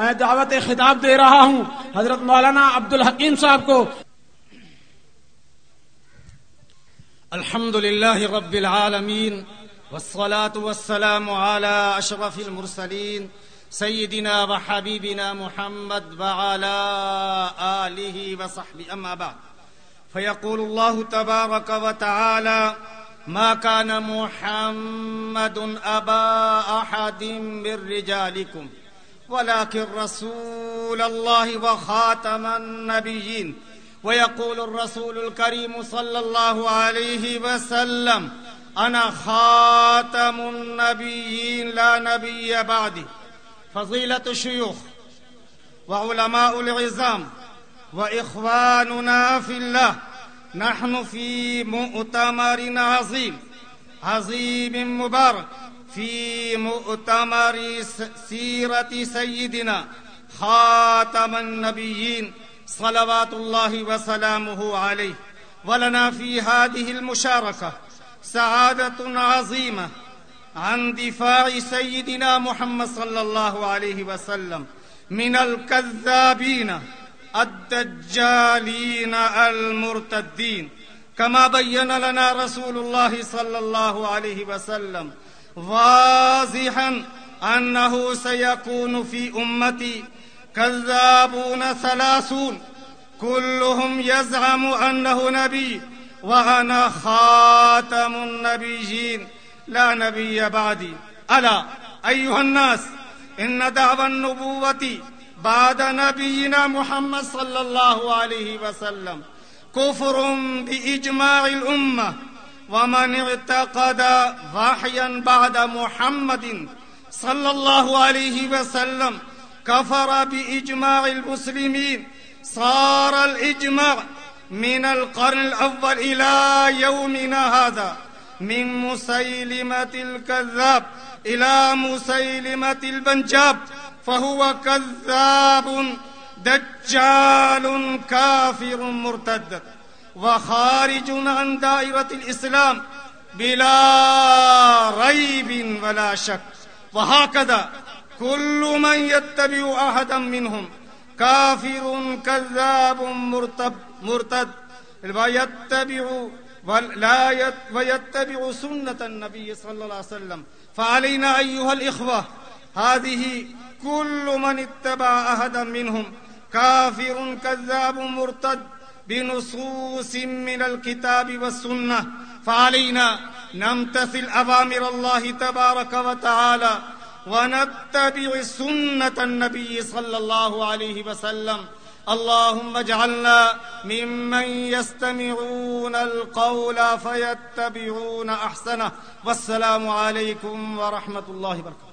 میں دعوت خطاب دے رہا ہوں حضرت مولانا عبد الحکیم صاحب کو۔ الحمد للہ رب العالمین والصلاة والسلام على أشرف المرسلين سيدنا وحبيبنا محمد وعلى آله وصحبه أما بعد۔ فيقول الله تبارك وتعالى ما كان محمد أبا أحد من رجالكم ولكن رسول الله وخاتم النبيين. ويقول الرسول الكريم صلى الله عليه وسلم أنا خاتم النبيين لا نبي بعدي. فضيلة الشيوخ وعلماء العظام وإخواننا في الله نحن في مؤتمر عظيم عظيم مبارك. في مؤتمر سيرة سيدنا خاتم النبيين صلوات الله وسلامه عليه. ولنا في هذه المشاركة سعادة عظيمة عن دفاع سيدنا محمد صلى الله عليه وسلم من الكذابين الدجالين المرتدين. كما بين لنا رسول الله صلى الله عليه وسلم واضحا أنه سيكون في أمتي كذابون ثلاثون. كلهم يزعم أنه نبي وأنا خاتم النبيين. لا نبي بعدي. ألا أيها الناس إن دعوى النبوة بعد نبينا محمد صلى الله عليه وسلم كفر بإجماع الأمة. ومن اعتقد وحيا بعد محمد صلى الله عليه وسلم كفر باجماع المسلمين، صار الاجماع من القرن الاول الى يومنا هذا، من مسيلمه الكذاب الى مسيلمه البنجاب، فهو كذاب، دجال كافر مرتد. وخارج عن دائرة الإسلام بلا ريب ولا شك. وهكذا كل من يتبع أحدا منهم كافر كذاب مرتب مرتد. ويتبع ولا يت ويتبع سنة النبي صلى الله عليه وسلم. فعلينا أيها الإخوة هذه كل من اتبع أحدا منهم كافر كذاب مرتد. بنصوص من الكتاب والسنة فعلينا نمتثل أوامر الله تبارك وتعالى ونتبع سنة النبي صلى الله عليه وسلم. اللهم اجعلنا ممن يستمعون القول فيتبعون أحسنه. والسلام عليكم ورحمة الله وبركاته.